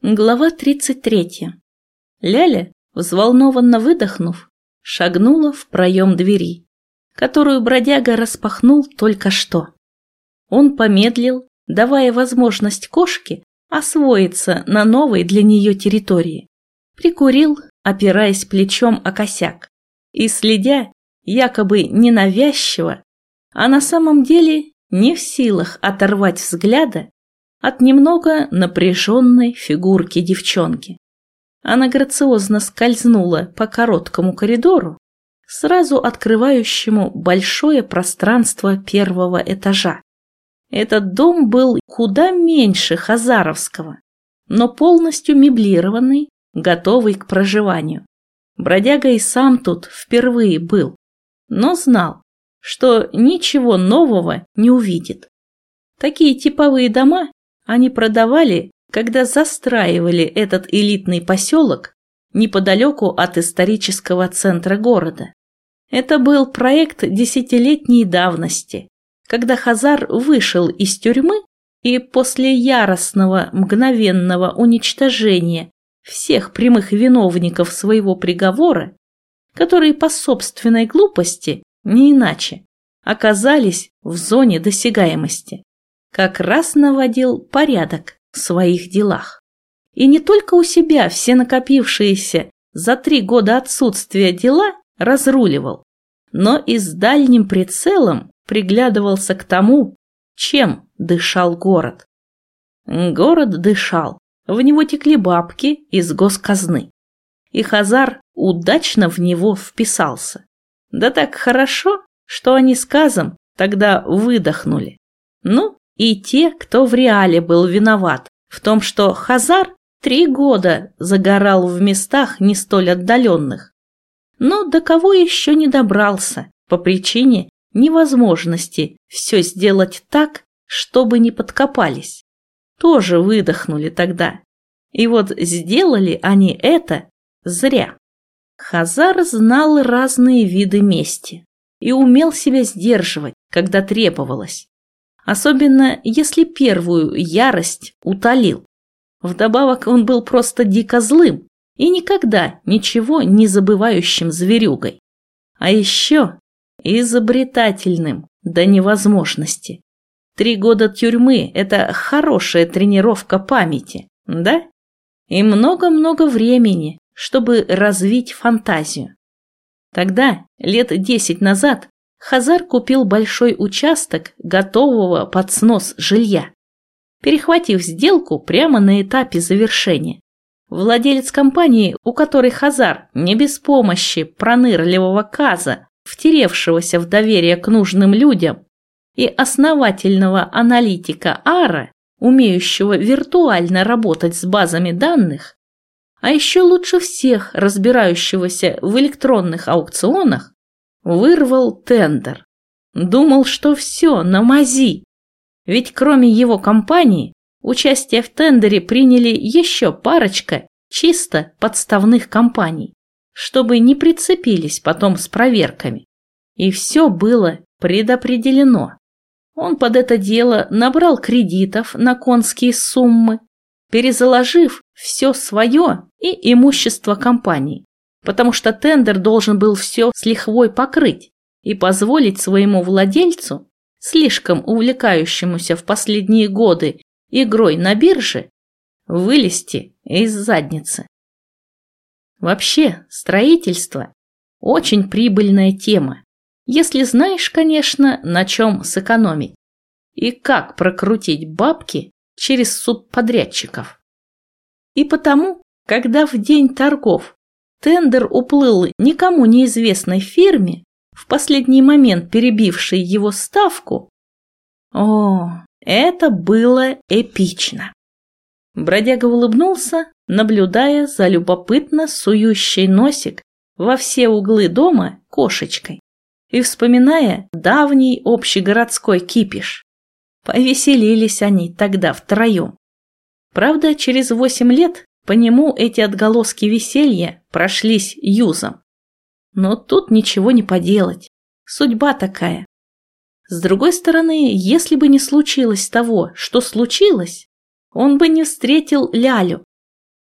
Глава 33. Ляля, взволнованно выдохнув, шагнула в проем двери, которую бродяга распахнул только что. Он помедлил, давая возможность кошке освоиться на новой для нее территории. Прикурил, опираясь плечом о косяк, и следя, якобы ненавязчиво, а на самом деле не в силах оторвать взгляда от немного напряженной фигурки девчонки. Она грациозно скользнула по короткому коридору, сразу открывающему большое пространство первого этажа. Этот дом был куда меньше Хазаровского, но полностью меблированный, готовый к проживанию. Бродяга и сам тут впервые был, но знал, что ничего нового не увидит. Такие типовые дома они продавали, когда застраивали этот элитный поселок неподалеку от исторического центра города. Это был проект десятилетней давности, когда Хазар вышел из тюрьмы и после яростного мгновенного уничтожения всех прямых виновников своего приговора, которые по собственной глупости, не иначе, оказались в зоне досягаемости как раз наводил порядок в своих делах. И не только у себя все накопившиеся за три года отсутствия дела разруливал, но и с дальним прицелом приглядывался к тому, чем дышал город. Город дышал, в него текли бабки из госказны. И Хазар удачно в него вписался. Да так хорошо, что они с Казом тогда выдохнули. Ну, и те, кто в реале был виноват в том, что Хазар три года загорал в местах не столь отдаленных. Но до кого еще не добрался по причине невозможности все сделать так, чтобы не подкопались. Тоже выдохнули тогда. И вот сделали они это зря. Хазар знал разные виды мести и умел себя сдерживать, когда требовалось особенно если первую ярость утолил. Вдобавок он был просто дико злым и никогда ничего не забывающим зверюгой. А еще изобретательным до невозможности. Три года тюрьмы – это хорошая тренировка памяти, да? И много-много времени, чтобы развить фантазию. Тогда, лет десять назад, Хазар купил большой участок готового под снос жилья, перехватив сделку прямо на этапе завершения. Владелец компании, у которой Хазар не без помощи пронырливого Каза, втеревшегося в доверие к нужным людям, и основательного аналитика Ара, умеющего виртуально работать с базами данных, а еще лучше всех разбирающегося в электронных аукционах, Вырвал тендер. Думал, что все, на мази. Ведь кроме его компании, участие в тендере приняли еще парочка чисто подставных компаний, чтобы не прицепились потом с проверками. И все было предопределено. Он под это дело набрал кредитов на конские суммы, перезаложив все свое и имущество компании потому что тендер должен был все с лихвой покрыть и позволить своему владельцу, слишком увлекающемуся в последние годы игрой на бирже, вылезти из задницы. Вообще, строительство – очень прибыльная тема, если знаешь, конечно, на чем сэкономить и как прокрутить бабки через суд подрядчиков. И потому, когда в день торгов Тендер уплыл никому неизвестной фирме, в последний момент перебившей его ставку. О, это было эпично. Бродяга улыбнулся, наблюдая за любопытно сующей носик во все углы дома кошечкой и вспоминая давний общегородской кипиш. Повеселились они тогда втроем. Правда, через восемь лет по нему эти отголоски веселья прошлись юзом. Но тут ничего не поделать. Судьба такая. С другой стороны, если бы не случилось того, что случилось, он бы не встретил Лялю,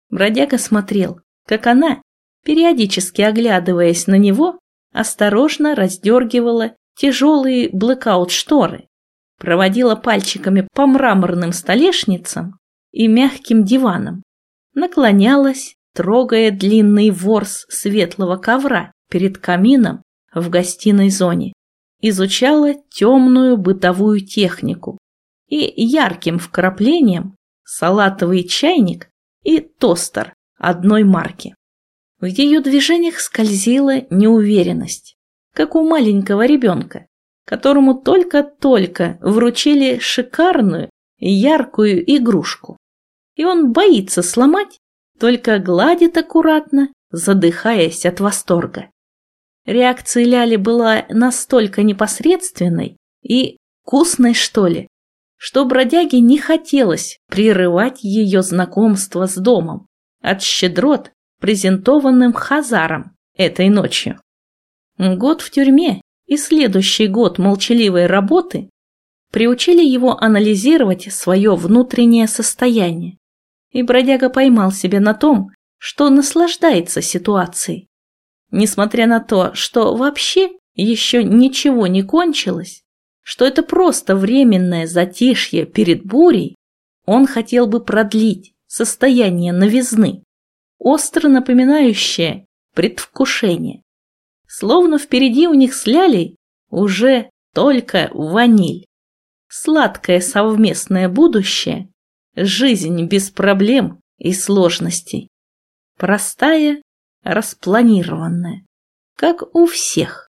Бродяга смотрел, как она, периодически оглядываясь на него, осторожно раздергивала тяжелые блэкаут-шторы, проводила пальчиками по мраморным столешницам и мягким диванам, наклонялась, трогая длинный ворс светлого ковра перед камином в гостиной зоне, изучала темную бытовую технику и ярким вкраплением салатовый чайник и тостер одной марки. В ее движениях скользила неуверенность, как у маленького ребенка, которому только-только вручили шикарную яркую игрушку. И он боится сломать, только гладит аккуратно, задыхаясь от восторга. Реакция Ляли была настолько непосредственной и вкусной, что ли, что бродяге не хотелось прерывать ее знакомство с домом от щедрот, презентованным Хазаром этой ночью. Год в тюрьме и следующий год молчаливой работы приучили его анализировать свое внутреннее состояние, и бродяга поймал себя на том, что наслаждается ситуацией. Несмотря на то, что вообще еще ничего не кончилось, что это просто временное затишье перед бурей, он хотел бы продлить состояние новизны, остро напоминающее предвкушение. Словно впереди у них с Лялей уже только ваниль. Сладкое совместное будущее, жизнь без проблем и сложностей. Простая, распланированная, как у всех.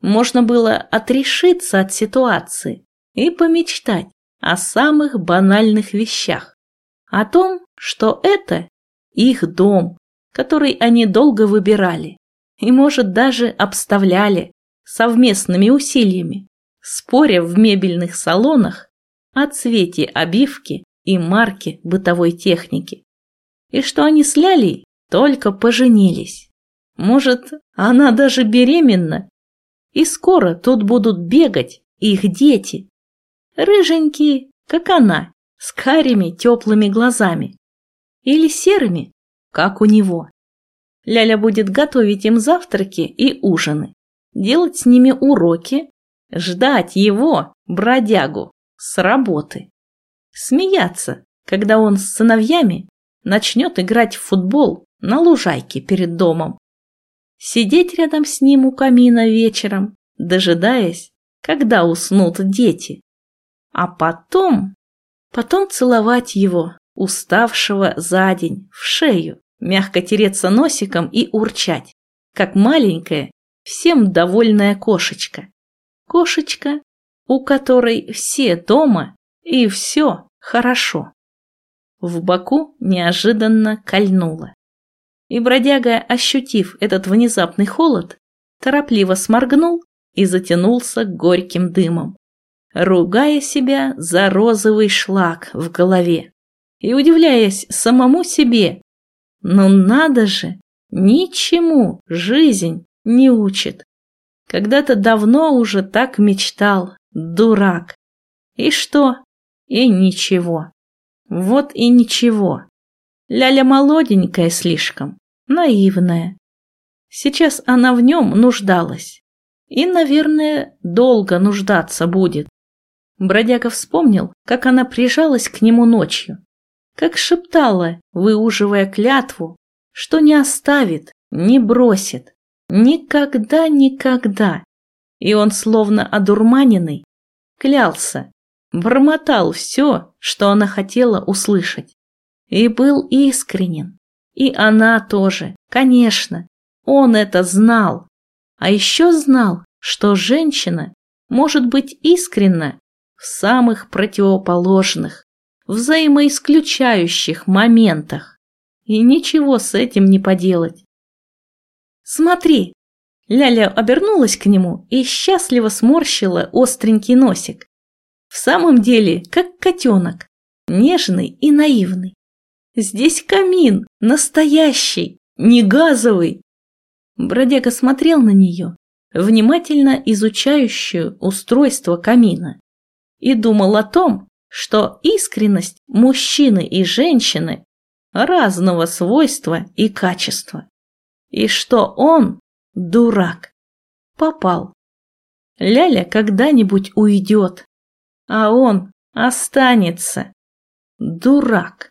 Можно было отрешиться от ситуации и помечтать о самых банальных вещах. О том, что это их дом, который они долго выбирали и, может, даже обставляли совместными усилиями, споря в мебельных салонах о цвете обивки и марке бытовой техники. И что они с Лялей только поженились. Может, она даже беременна и скоро тут будут бегать их дети. Рыженькие, как она, с карими теплыми глазами. Или серыми, как у него. Ляля будет готовить им завтраки и ужины, делать с ними уроки, ждать его, бродягу, с работы. Смеяться, когда он с сыновьями начнет играть в футбол на лужайке перед домом сидеть рядом с ним у камина вечером, дожидаясь, когда уснут дети. А потом, потом целовать его, уставшего за день, в шею, мягко тереться носиком и урчать, как маленькая, всем довольная кошечка. Кошечка, у которой все дома и все хорошо. В боку неожиданно кольнуло. И бродяга, ощутив этот внезапный холод, торопливо сморгнул и затянулся горьким дымом, ругая себя за розовый шлак в голове и удивляясь самому себе. Ну надо же, ничему жизнь не учит. Когда-то давно уже так мечтал, дурак. И что? И ничего. Вот и ничего. Ляля молоденькая слишком, наивная. Сейчас она в нем нуждалась. И, наверное, долго нуждаться будет. Бродяга вспомнил, как она прижалась к нему ночью, как шептала, выуживая клятву, что не оставит, не бросит, никогда-никогда. И он, словно одурманенный, клялся, бормотал все, что она хотела услышать. И был искренен. И она тоже, конечно. Он это знал. А еще знал, что женщина может быть искренна в самых противоположных, взаимоисключающих моментах. И ничего с этим не поделать. «Смотри!» Ляля обернулась к нему и счастливо сморщила остренький носик. В самом деле, как котенок, нежный и наивный. Здесь камин, настоящий, не газовый. Бродяга смотрел на нее, внимательно изучающую устройство камина, и думал о том, что искренность мужчины и женщины разного свойства и качества. И что он, дурак, попал. Ляля когда-нибудь уйдет, а он останется. Дурак.